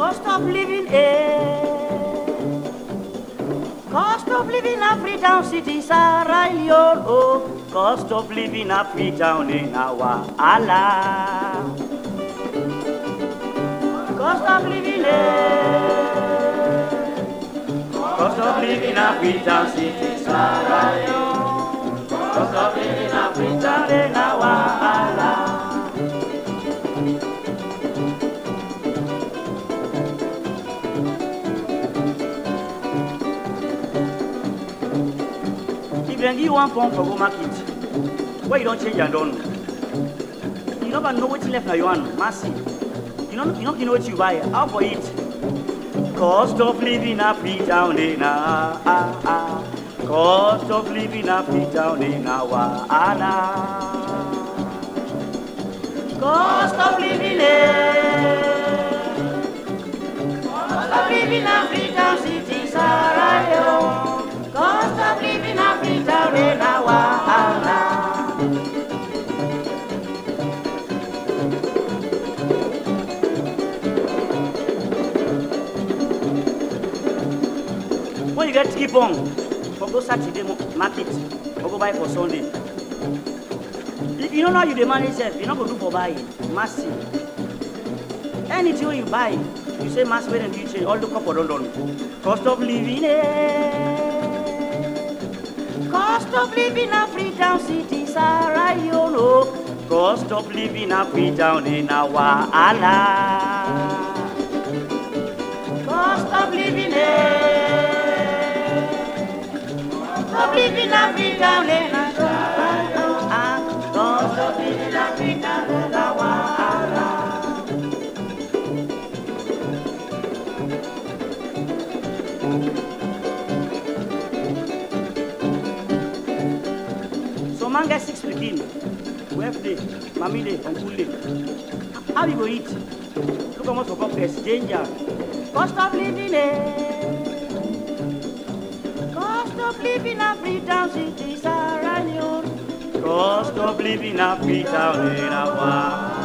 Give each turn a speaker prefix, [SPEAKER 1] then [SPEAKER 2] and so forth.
[SPEAKER 1] of living eh. Cost of living a Freetown City, Sierra Leone. Oh, cost of living a Freetown in our Allah. Cost of living eh. Cost of living a Freetown City, Sierra Leone. Cost of living a Freetown in our Dem give you one pound for go market, why you don't change your don? You never know wetin left na your hand, mercy. You no you no know wetin you buy, how for it? Cost of living a Freetown in a ah, ah. Cost of living a Freetown in a wahala. Cost of living eh. You get keep on, for go Saturday market, or go buy for Sunday. If you know how you dey manage self, you no go do for buy. Mercy. Anything you buy, you say mass wey dem do you change, all the for don done. Cost of living eh. Cost of living a Freetown city, Leone. oh. Cost of living a Freetown in a wahala. man get six pikin twelve day mami day uncle day how you go eat? Look comot for pocket danger. Cost of living eh. Cost of living a Freetown city, Leone. Cost of living a Freetown in a